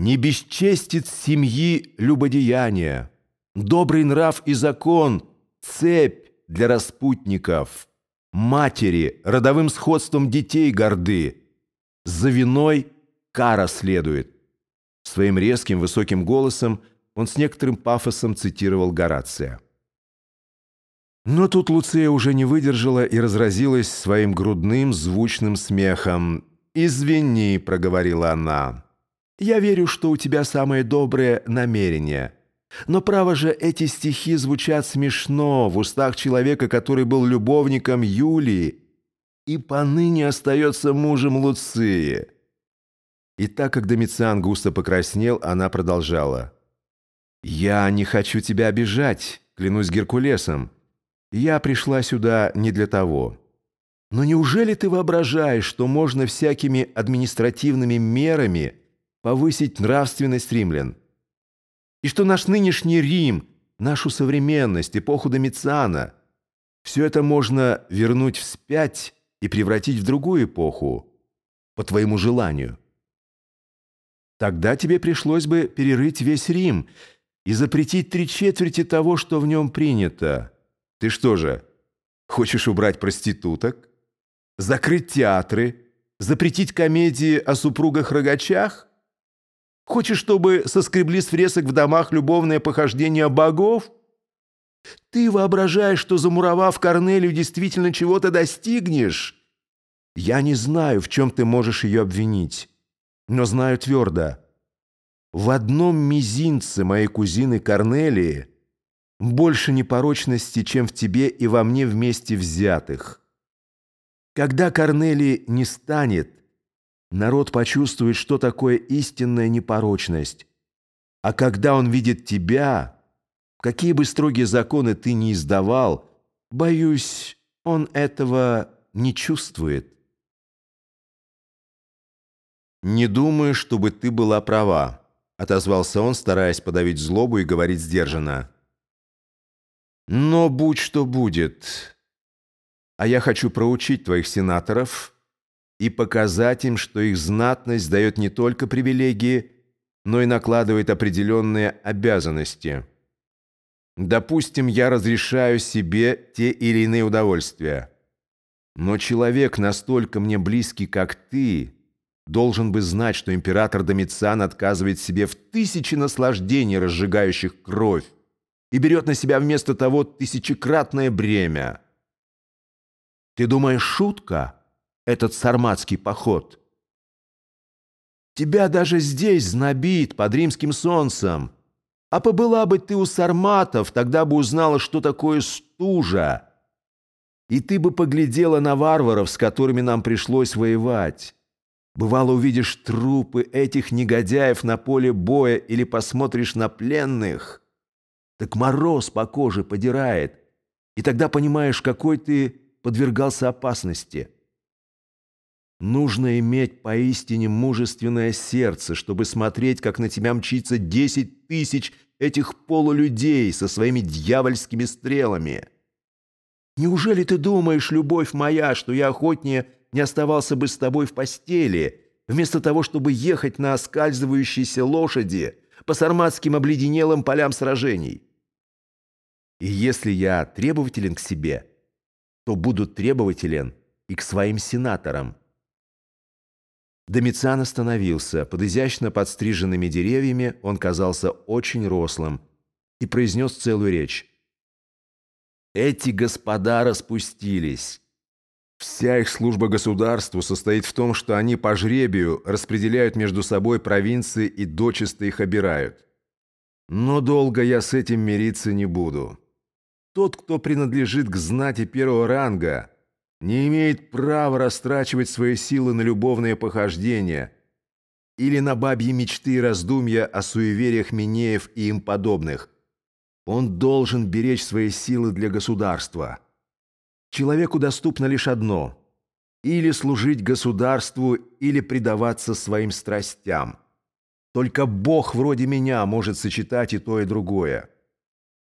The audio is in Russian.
Не бесчестит семьи любодеяния. Добрый нрав и закон — цепь для распутников. Матери родовым сходством детей горды. За виной кара следует. Своим резким высоким голосом он с некоторым пафосом цитировал Горация. Но тут Луция уже не выдержала и разразилась своим грудным звучным смехом. «Извини», — проговорила она. «Я верю, что у тебя самое доброе намерение. Но, право же, эти стихи звучат смешно в устах человека, который был любовником Юлии и поныне остается мужем Луции». И так как Домициан густо покраснел, она продолжала. «Я не хочу тебя обижать, клянусь Геркулесом. Я пришла сюда не для того». Но неужели ты воображаешь, что можно всякими административными мерами повысить нравственность римлян? И что наш нынешний Рим, нашу современность, эпоху Домициана, все это можно вернуть вспять и превратить в другую эпоху, по твоему желанию? Тогда тебе пришлось бы перерыть весь Рим и запретить три четверти того, что в нем принято. Ты что же, хочешь убрать проституток? Закрыть театры? Запретить комедии о супругах-рогачах? Хочешь, чтобы соскребли с фресок в домах любовное похождение богов? Ты воображаешь, что, замуровав Корнелию, действительно чего-то достигнешь? Я не знаю, в чем ты можешь ее обвинить, но знаю твердо. В одном мизинце моей кузины Корнелии больше непорочности, чем в тебе и во мне вместе взятых. Когда Корнелий не станет, народ почувствует, что такое истинная непорочность. А когда он видит тебя, какие бы строгие законы ты ни издавал, боюсь, он этого не чувствует. «Не думаю, чтобы ты была права», — отозвался он, стараясь подавить злобу и говорить сдержанно. «Но будь что будет, а я хочу проучить твоих сенаторов и показать им, что их знатность дает не только привилегии, но и накладывает определенные обязанности. Допустим, я разрешаю себе те или иные удовольствия. Но человек, настолько мне близкий, как ты, должен бы знать, что император Домициан отказывает себе в тысячи наслаждений, разжигающих кровь, и берет на себя вместо того тысячекратное бремя – ты думаешь, шутка этот сарматский поход? Тебя даже здесь знобит под римским солнцем. А побыла бы ты у сарматов, тогда бы узнала, что такое стужа. И ты бы поглядела на варваров, с которыми нам пришлось воевать. Бывало, увидишь трупы этих негодяев на поле боя или посмотришь на пленных. Так мороз по коже подирает. И тогда понимаешь, какой ты подвергался опасности. Нужно иметь поистине мужественное сердце, чтобы смотреть, как на тебя мчится десять тысяч этих полулюдей со своими дьявольскими стрелами. Неужели ты думаешь, любовь моя, что я охотнее не оставался бы с тобой в постели, вместо того, чтобы ехать на оскальзывающейся лошади по сарматским обледенелым полям сражений? И если я требователен к себе – то будут требователен и к своим сенаторам. Домициан остановился. Под изящно подстриженными деревьями он казался очень рослым и произнес целую речь. «Эти господа распустились. Вся их служба государству состоит в том, что они по жребию распределяют между собой провинции и дочисто их обирают. Но долго я с этим мириться не буду». Тот, кто принадлежит к знати первого ранга, не имеет права растрачивать свои силы на любовные похождения или на бабьи мечты и раздумья о суевериях Минеев и им подобных. Он должен беречь свои силы для государства. Человеку доступно лишь одно – или служить государству, или предаваться своим страстям. Только Бог вроде меня может сочетать и то, и другое.